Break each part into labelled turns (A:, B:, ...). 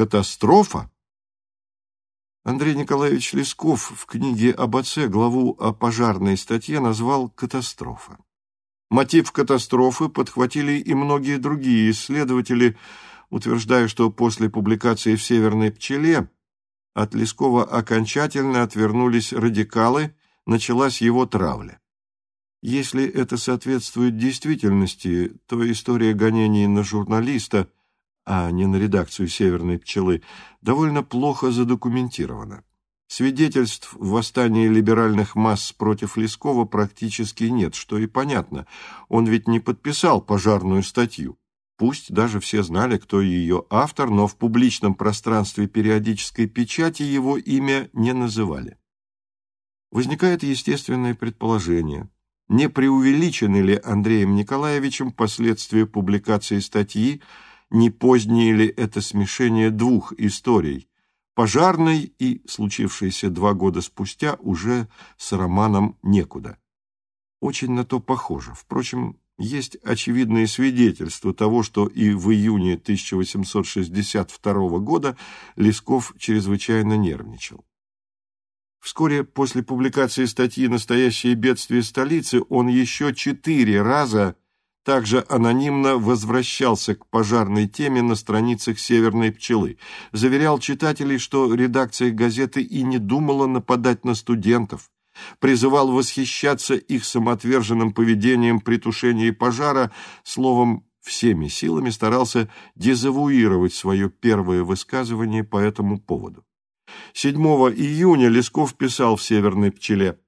A: Катастрофа? Андрей Николаевич Лесков в книге об отце главу о пожарной статье назвал «Катастрофа». Мотив катастрофы подхватили и многие другие исследователи, утверждая, что после публикации в «Северной пчеле» от Лескова окончательно отвернулись радикалы, началась его травля. Если это соответствует действительности, то история гонений на журналиста – а не на редакцию «Северной пчелы», довольно плохо задокументировано. Свидетельств восстания либеральных масс против Лескова практически нет, что и понятно. Он ведь не подписал пожарную статью. Пусть даже все знали, кто ее автор, но в публичном пространстве периодической печати его имя не называли. Возникает естественное предположение. Не преувеличены ли Андреем Николаевичем последствия публикации статьи не позднее ли это смешение двух историй, пожарной и случившейся два года спустя уже с романом «Некуда». Очень на то похоже. Впрочем, есть очевидные свидетельства того, что и в июне 1862 года Лесков чрезвычайно нервничал. Вскоре после публикации статьи «Настоящее бедствие столицы» он еще четыре раза также анонимно возвращался к пожарной теме на страницах «Северной пчелы», заверял читателей, что редакция газеты и не думала нападать на студентов, призывал восхищаться их самоотверженным поведением при тушении пожара, словом, всеми силами старался дезавуировать свое первое высказывание по этому поводу. 7 июня Лесков писал в «Северной пчеле»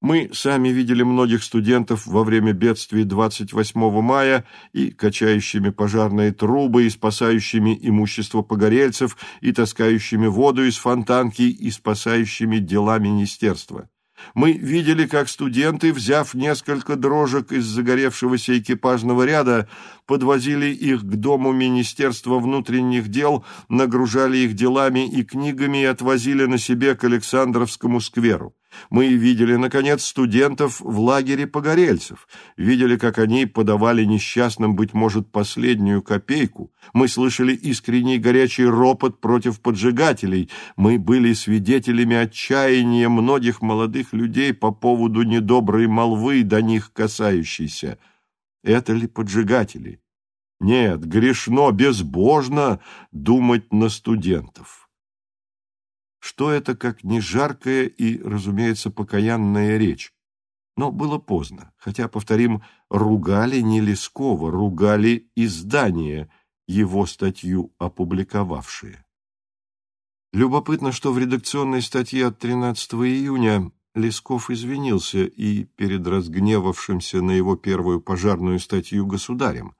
A: Мы сами видели многих студентов во время бедствий 28 мая и качающими пожарные трубы, и спасающими имущество погорельцев, и таскающими воду из фонтанки, и спасающими дела министерства. Мы видели, как студенты, взяв несколько дрожек из загоревшегося экипажного ряда, подвозили их к дому Министерства внутренних дел, нагружали их делами и книгами и отвозили на себе к Александровскому скверу. Мы видели, наконец, студентов в лагере погорельцев, видели, как они подавали несчастным, быть может, последнюю копейку. Мы слышали искренний горячий ропот против поджигателей. Мы были свидетелями отчаяния многих молодых людей по поводу недоброй молвы, до них касающейся. Это ли поджигатели? Нет, грешно, безбожно думать на студентов. Что это, как не жаркая и, разумеется, покаянная речь? Но было поздно, хотя, повторим, ругали не Лескова, ругали издание, его статью опубликовавшие. Любопытно, что в редакционной статье от 13 июня Лесков извинился и перед разгневавшимся на его первую пожарную статью государем.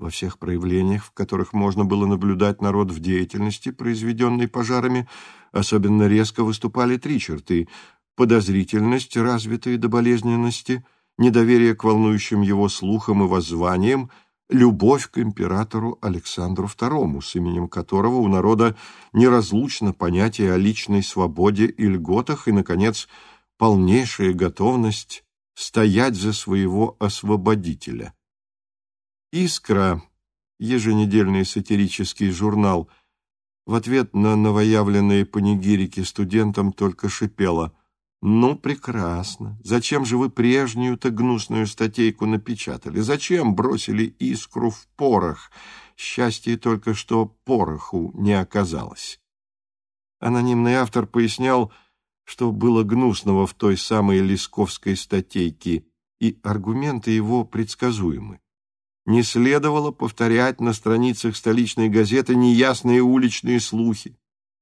A: Во всех проявлениях, в которых можно было наблюдать народ в деятельности, произведенной пожарами, особенно резко выступали три черты – подозрительность, развитая до болезненности, недоверие к волнующим его слухам и воззваниям, любовь к императору Александру II, с именем которого у народа неразлучно понятие о личной свободе и льготах, и, наконец, полнейшая готовность стоять за своего освободителя – «Искра», еженедельный сатирический журнал, в ответ на новоявленные панигирики студентам только шипела «Ну, прекрасно. Зачем же вы прежнюю-то гнусную статейку напечатали? Зачем бросили искру в порох? Счастье только, что пороху не оказалось». Анонимный автор пояснял, что было гнусного в той самой лесковской статейке, и аргументы его предсказуемы не следовало повторять на страницах столичной газеты неясные уличные слухи,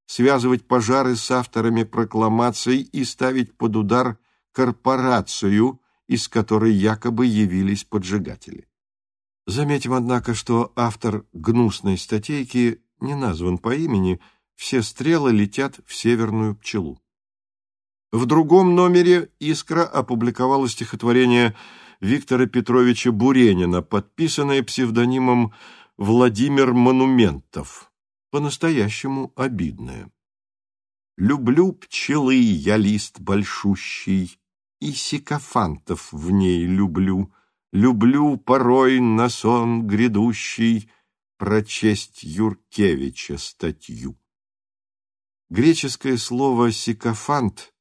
A: связывать пожары с авторами прокламаций и ставить под удар корпорацию, из которой якобы явились поджигатели. Заметим, однако, что автор гнусной статейки не назван по имени, все стрелы летят в северную пчелу. В другом номере «Искра» опубликовала стихотворение «Связь» Виктора Петровича Буренина, подписанное псевдонимом Владимир Монументов, по-настоящему обидное. «Люблю пчелы я лист большущий, и сикофантов в ней люблю, люблю порой на сон грядущий, прочесть Юркевича статью. Греческое слово «сикофант»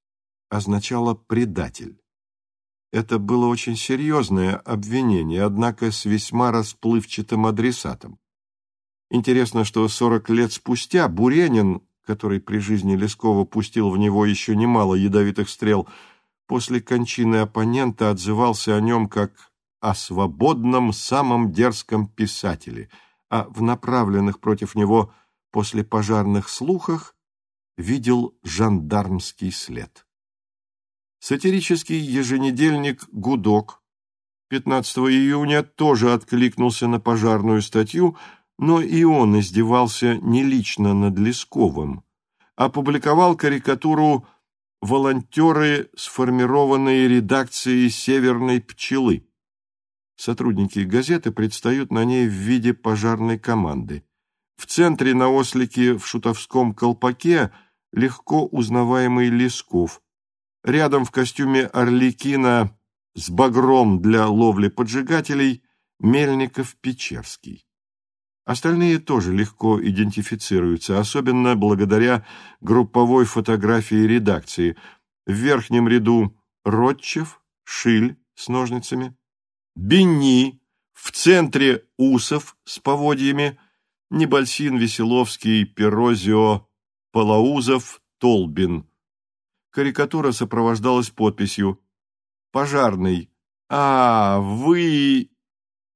A: означало «предатель». Это было очень серьезное обвинение, однако с весьма расплывчатым адресатом. Интересно, что 40 лет спустя Буренин, который при жизни Лескова пустил в него еще немало ядовитых стрел, после кончины оппонента отзывался о нем как о свободном, самом дерзком писателе, а в направленных против него после пожарных слухах видел жандармский след. Сатирический еженедельник «Гудок» 15 июня тоже откликнулся на пожарную статью, но и он издевался не лично над Лесковым, опубликовал карикатуру «Волонтеры, сформированные редакцией «Северной пчелы». Сотрудники газеты предстают на ней в виде пожарной команды. В центре на ослике в шутовском колпаке легко узнаваемый Лесков – Рядом в костюме орликина с багром для ловли поджигателей Мельников-Печерский. Остальные тоже легко идентифицируются, особенно благодаря групповой фотографии редакции. В верхнем ряду Ротчев, Шиль с ножницами, Бенни, в центре Усов с поводьями, Небольсин, Веселовский, Перозио, Палаузов, Толбин. Карикатура сопровождалась подписью «Пожарный». «А, вы...»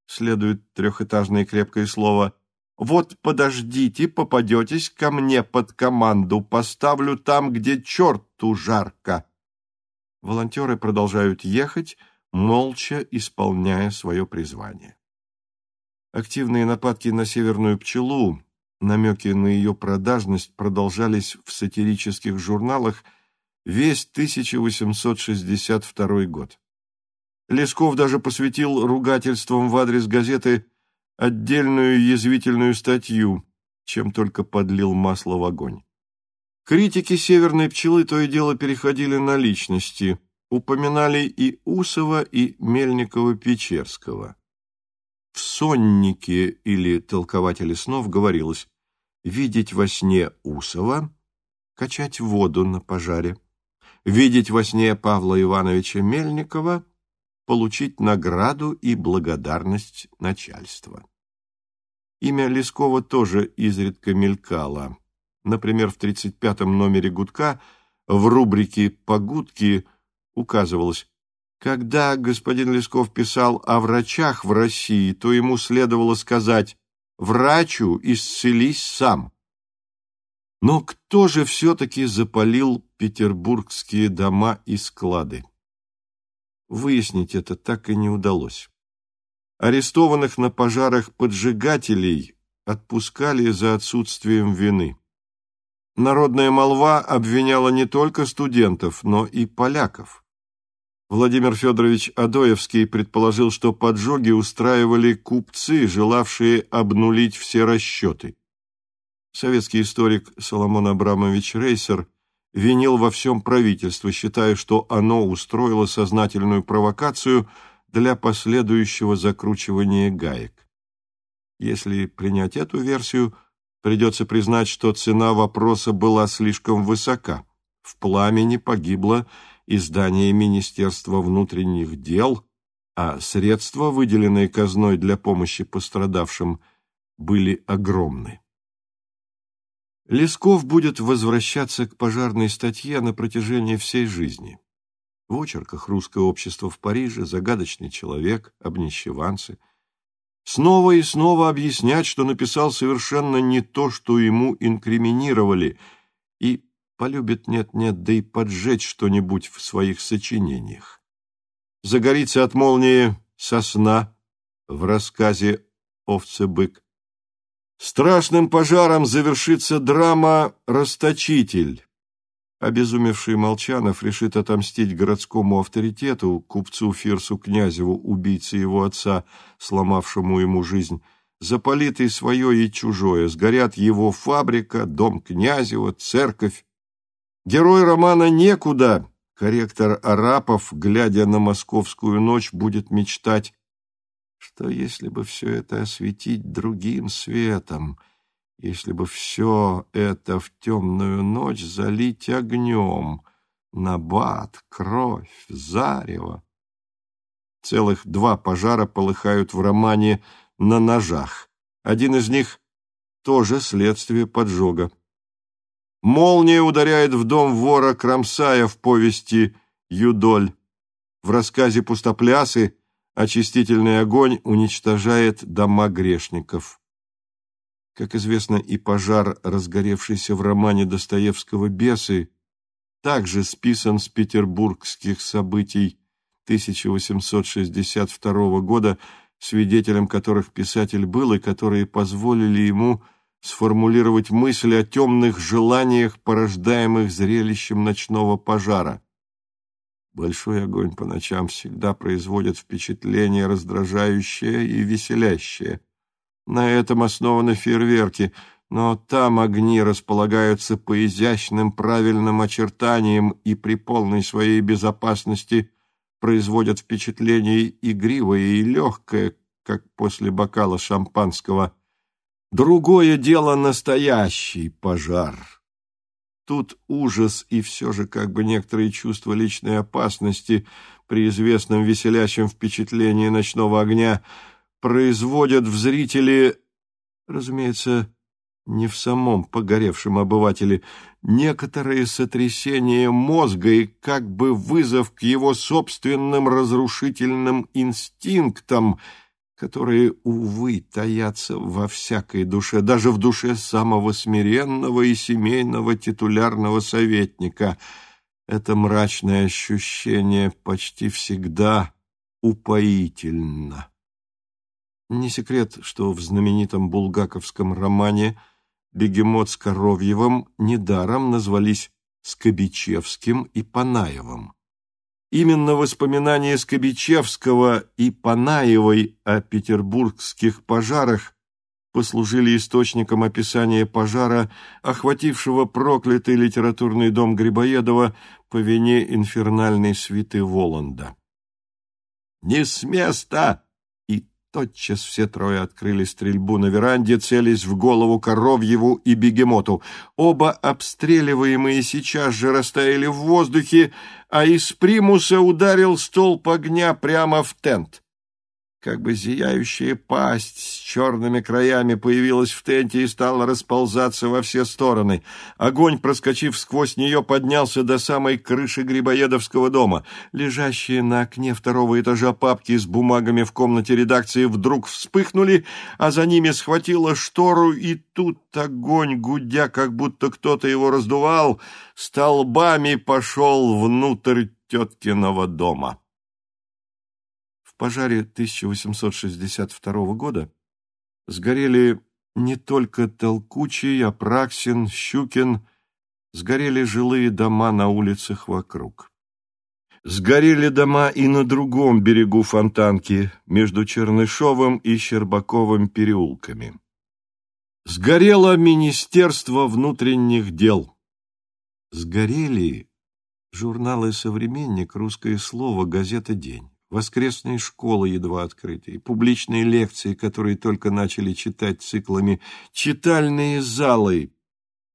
A: Следует трехэтажное крепкое слово. «Вот подождите, попадетесь ко мне под команду. Поставлю там, где черту жарко». Волонтеры продолжают ехать, молча исполняя свое призвание. Активные нападки на северную пчелу, намеки на ее продажность продолжались в сатирических журналах – весь 1862 год. Лесков даже посвятил ругательствам в адрес газеты отдельную язвительную статью, чем только подлил масло в огонь. Критики «Северной пчелы» то и дело переходили на личности, упоминали и Усова, и Мельникова-Печерского. В «Соннике» или «Толкователе снов» говорилось «видеть во сне Усова, качать воду на пожаре» видеть во сне Павла Ивановича Мельникова, получить награду и благодарность начальства. Имя Лескова тоже изредка мелькало. Например, в 35-м номере «Гудка» в рубрике «Погудки» указывалось когда господин Лесков писал о врачах в России, то ему следовало сказать «врачу исцелись сам». Но кто же все-таки запалил петербургские дома и склады? Выяснить это так и не удалось. Арестованных на пожарах поджигателей отпускали за отсутствием вины. Народная молва обвиняла не только студентов, но и поляков. Владимир Федорович Адоевский предположил, что поджоги устраивали купцы, желавшие обнулить все расчеты. Советский историк Соломон Абрамович Рейсер винил во всем правительство, считая, что оно устроило сознательную провокацию для последующего закручивания гаек. Если принять эту версию, придется признать, что цена вопроса была слишком высока. В пламени погибло издание Министерства внутренних дел, а средства, выделенные казной для помощи пострадавшим, были огромны. Лесков будет возвращаться к пожарной статье на протяжении всей жизни. В очерках «Русское общество в Париже», «Загадочный человек», «Обнищеванцы». Снова и снова объяснять, что написал совершенно не то, что ему инкриминировали, и полюбит нет-нет, да и поджечь что-нибудь в своих сочинениях. Загорится от молнии сосна в рассказе «Овцы-бык». Страшным пожаром завершится драма «Расточитель». Обезумевший Молчанов решит отомстить городскому авторитету, купцу Фирсу Князеву, убийце его отца, сломавшему ему жизнь. Запалит свое, и чужое, сгорят его фабрика, дом Князева, церковь. Герой романа некуда. Корректор Арапов, глядя на московскую ночь, будет мечтать что если бы все это осветить другим светом, если бы все это в темную ночь залить огнем, набат, кровь, зарево. Целых два пожара полыхают в романе «На ножах». Один из них тоже следствие поджога. Молния ударяет в дом вора Крамсая в повести «Юдоль». В рассказе «Пустоплясы» очистительный огонь уничтожает дома грешников. Как известно, и пожар, разгоревшийся в романе Достоевского «Бесы», также списан с петербургских событий 1862 года, свидетелем которых писатель был и которые позволили ему сформулировать мысль о темных желаниях, порождаемых зрелищем ночного пожара. Большой огонь по ночам всегда производит впечатление раздражающее и веселящее. На этом основаны фейерверки, но там огни располагаются по изящным правильным очертаниям и при полной своей безопасности производят впечатление игривое и легкое, как после бокала шампанского. Другое дело настоящий пожар. Тут ужас и все же как бы некоторые чувства личной опасности при известном веселящем впечатлении ночного огня производят в зрителе, разумеется, не в самом погоревшем обывателе, некоторые сотрясения мозга и как бы вызов к его собственным разрушительным инстинктам – которые, увы, таятся во всякой душе, даже в душе самого смиренного и семейного титулярного советника. Это мрачное ощущение почти всегда упоительно. Не секрет, что в знаменитом булгаковском романе «Бегемот с Коровьевым» недаром назвались Скобичевским и Панаевым. Именно воспоминания Скобичевского и Панаевой о петербургских пожарах послужили источником описания пожара, охватившего проклятый литературный дом Грибоедова по вине инфернальной свиты Воланда. «Не с места!» Тотчас все трое открыли стрельбу на веранде, целясь в голову Коровьеву и Бегемоту. Оба обстреливаемые сейчас же растаяли в воздухе, а из примуса ударил столб огня прямо в тент как бы зияющая пасть с черными краями появилась в тенте и стала расползаться во все стороны. Огонь, проскочив сквозь нее, поднялся до самой крыши Грибоедовского дома. Лежащие на окне второго этажа папки с бумагами в комнате редакции вдруг вспыхнули, а за ними схватила штору, и тут огонь, гудя, как будто кто-то его раздувал, столбами пошел внутрь теткиного дома пожаре 1862 года сгорели не только Толкучий, Апраксин, Щукин, сгорели жилые дома на улицах вокруг. Сгорели дома и на другом берегу Фонтанки, между Чернышовым и Щербаковым переулками. Сгорело Министерство внутренних дел. Сгорели журналы «Современник», «Русское слово», газета «День» воскресные школы едва открытые, публичные лекции, которые только начали читать циклами, читальные залы.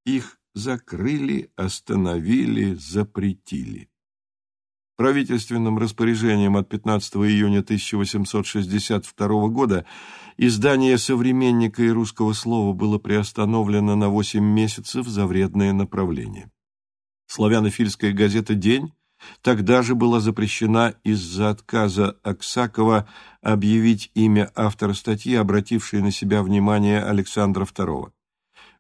A: Их закрыли, остановили, запретили. Правительственным распоряжением от 15 июня 1862 года издание «Современника» и «Русского слова» было приостановлено на 8 месяцев за вредное направление. Славянофильская газета «День» Тогда же была запрещена из-за отказа Аксакова объявить имя автора статьи, обратившей на себя внимание Александра II.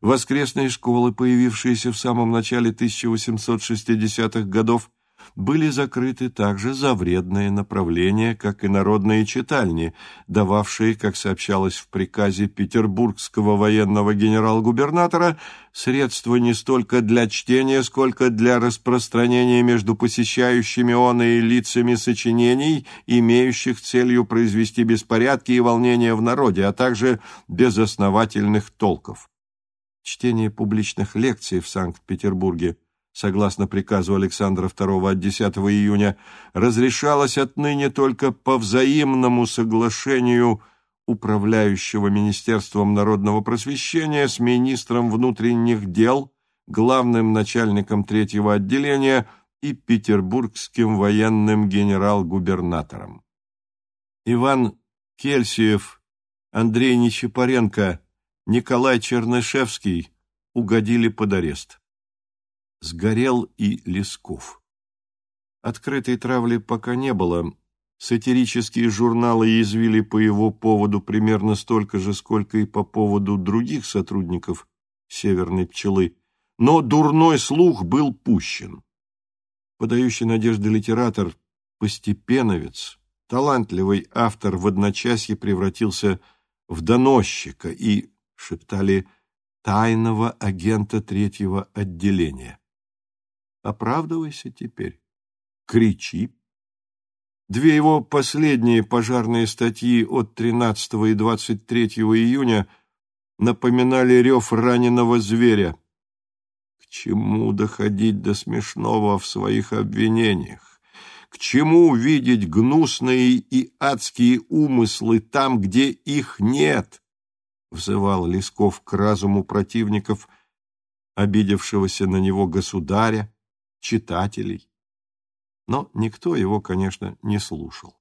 A: Воскресные школы, появившиеся в самом начале 1860-х годов, были закрыты также за вредное направление, как и народные читальни, дававшие, как сообщалось в приказе петербургского военного генерал-губернатора, средства не столько для чтения, сколько для распространения между посещающими он и лицами сочинений, имеющих целью произвести беспорядки и волнения в народе, а также безосновательных толков. Чтение публичных лекций в Санкт-Петербурге согласно приказу Александра II от 10 июня, разрешалось отныне только по взаимному соглашению управляющего Министерством народного просвещения с министром внутренних дел, главным начальником третьего отделения и петербургским военным генерал-губернатором. Иван Кельсиев, Андрей Нечапаренко, Николай Чернышевский угодили под арест. Сгорел и Лесков. Открытой травли пока не было. Сатирические журналы язвили по его поводу примерно столько же, сколько и по поводу других сотрудников «Северной пчелы», но дурной слух был пущен. Подающий надежды литератор, постепеновец, талантливый автор в одночасье превратился в доносчика и, шептали, тайного агента третьего отделения. Оправдывайся теперь, кричи. Две его последние пожарные статьи от 13 и 23 июня напоминали рев раненого зверя. К чему доходить до смешного в своих обвинениях? К чему видеть гнусные и адские умыслы там, где их нет? Взывал Лесков к разуму противников, обидевшегося на него государя, читателей. Но никто его, конечно, не слушал.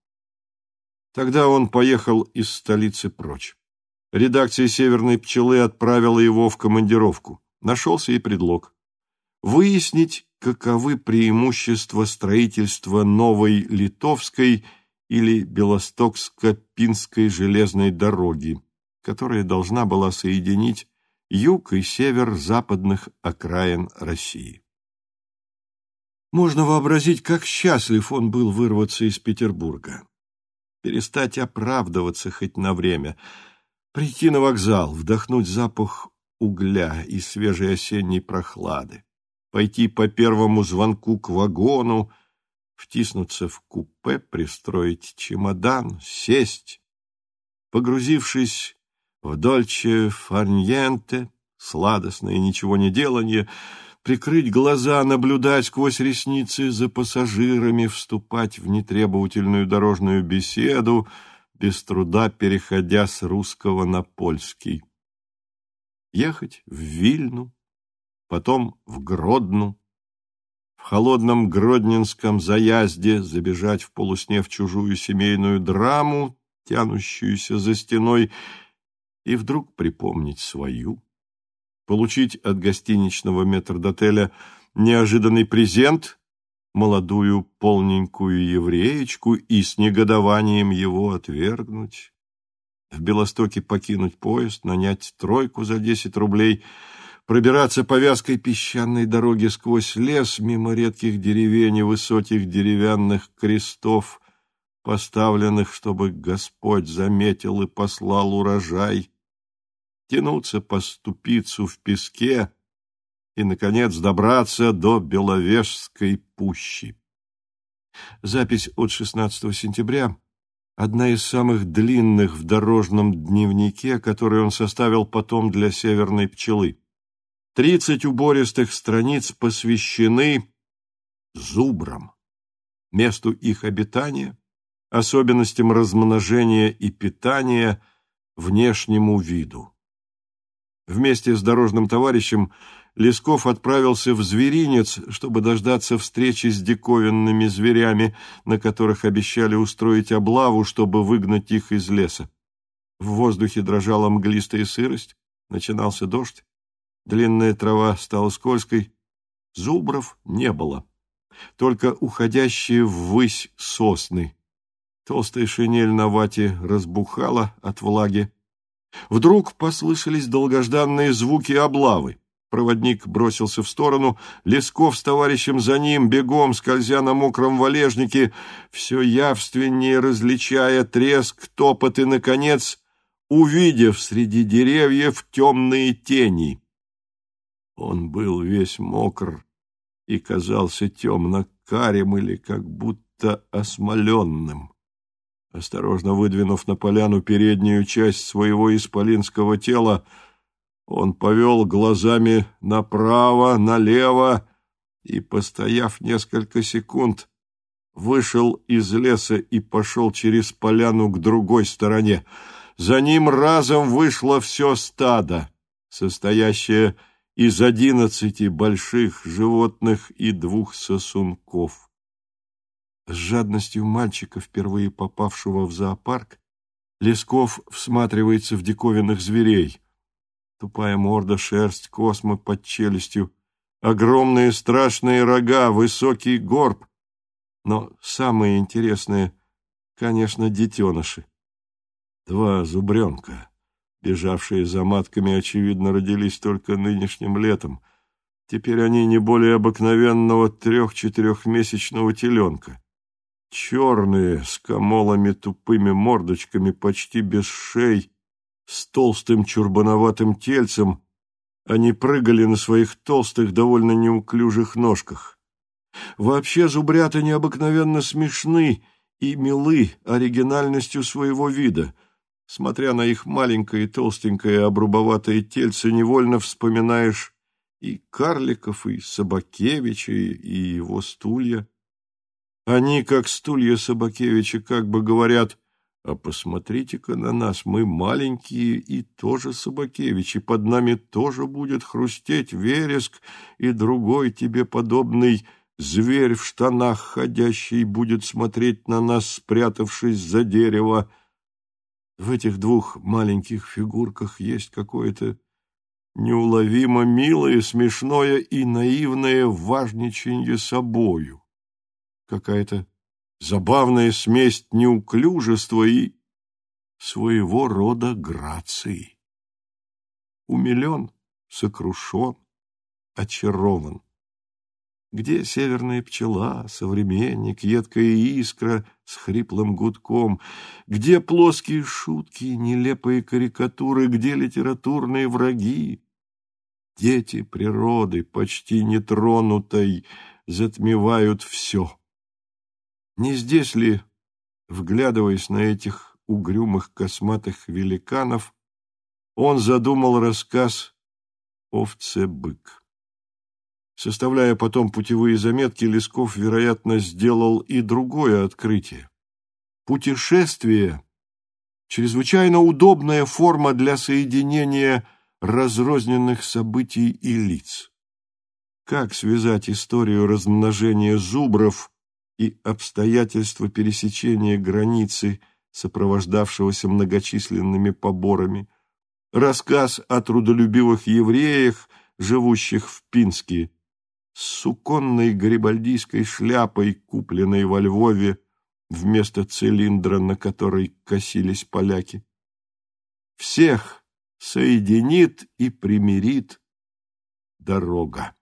A: Тогда он поехал из столицы прочь. Редакция «Северной пчелы» отправила его в командировку. Нашелся и предлог. Выяснить, каковы преимущества строительства новой Литовской или Белостокско-Пинской железной дороги, которая должна была соединить юг и север западных окраин России. Можно вообразить, как счастлив он был вырваться из Петербурга. Перестать оправдываться хоть на время, прийти на вокзал, вдохнуть запах угля и свежей осенней прохлады, пойти по первому звонку к вагону, втиснуться в купе, пристроить чемодан, сесть, погрузившись в дольче фарньенте, сладостное ничего не делание, прикрыть глаза, наблюдать сквозь ресницы за пассажирами, вступать в нетребовательную дорожную беседу, без труда переходя с русского на польский. Ехать в Вильну, потом в Гродну, в холодном гродненском заязде забежать в полусне в чужую семейную драму, тянущуюся за стеной, и вдруг припомнить свою получить от гостиничного метрдотеля неожиданный презент, молодую полненькую евреечку и с негодованием его отвергнуть, в Белостоке покинуть поезд, нанять тройку за десять рублей, пробираться по вязкой песчаной дороге сквозь лес мимо редких деревень и высоких деревянных крестов, поставленных, чтобы Господь заметил и послал урожай, тянуться по ступицу в песке и, наконец, добраться до Беловежской пущи. Запись от 16 сентября – одна из самых длинных в дорожном дневнике, который он составил потом для «Северной пчелы». Тридцать убористых страниц посвящены зубрам, месту их обитания, особенностям размножения и питания, внешнему виду. Вместе с дорожным товарищем Лесков отправился в зверинец, чтобы дождаться встречи с диковинными зверями, на которых обещали устроить облаву, чтобы выгнать их из леса. В воздухе дрожала мглистая сырость, начинался дождь, длинная трава стала скользкой, зубров не было, только уходящие ввысь сосны. Толстая шинель на вате разбухала от влаги, Вдруг послышались долгожданные звуки облавы. Проводник бросился в сторону, Лесков с товарищем за ним, бегом, скользя на мокром валежнике, все явственнее различая треск, топот и, наконец, увидев среди деревьев темные тени. Он был весь мокр и казался темно-карим или как будто осмоленным. Осторожно выдвинув на поляну переднюю часть своего исполинского тела, он повел глазами направо, налево, и, постояв несколько секунд, вышел из леса и пошел через поляну к другой стороне. За ним разом вышло все стадо, состоящее из одиннадцати больших животных и двух сосунков. С жадностью мальчика, впервые попавшего в зоопарк, Лесков всматривается в диковинных зверей. Тупая морда, шерсть, космы под челюстью, огромные страшные рога, высокий горб. Но самые интересные, конечно, детеныши. Два зубренка, бежавшие за матками, очевидно, родились только нынешним летом. Теперь они не более обыкновенного трех-четырехмесячного теленка. Черные, с комолами тупыми мордочками, почти без шей, с толстым чурбановатым тельцем, они прыгали на своих толстых, довольно неуклюжих ножках. Вообще зубрята необыкновенно смешны и милы оригинальностью своего вида. Смотря на их маленькое, толстенькое, обрубоватое тельце, невольно вспоминаешь и Карликов, и Собакевича, и его стулья. Они, как стулья Собакевича, как бы говорят, а посмотрите-ка на нас, мы маленькие и тоже Собакевичи, под нами тоже будет хрустеть вереск, и другой тебе подобный зверь в штанах ходящий будет смотреть на нас, спрятавшись за дерево. В этих двух маленьких фигурках есть какое-то неуловимо милое, смешное и наивное важничанье собою какая-то забавная смесь неуклюжества и своего рода грации. Умилен, сокрушен, очарован. Где северная пчела, современник, едкая искра с хриплым гудком? Где плоские шутки, нелепые карикатуры? Где литературные враги? Дети природы, почти нетронутой, затмевают все. Не здесь ли, вглядываясь на этих угрюмых косматых великанов, он задумал рассказ «Овце-бык». Составляя потом путевые заметки, Лесков, вероятно, сделал и другое открытие. Путешествие – чрезвычайно удобная форма для соединения разрозненных событий и лиц. Как связать историю размножения зубров и обстоятельства пересечения границы, сопровождавшегося многочисленными поборами, рассказ о трудолюбивых евреях, живущих в Пинске, с суконной гарибальдийской шляпой, купленной во Львове, вместо цилиндра, на который косились поляки. Всех соединит и примирит дорога.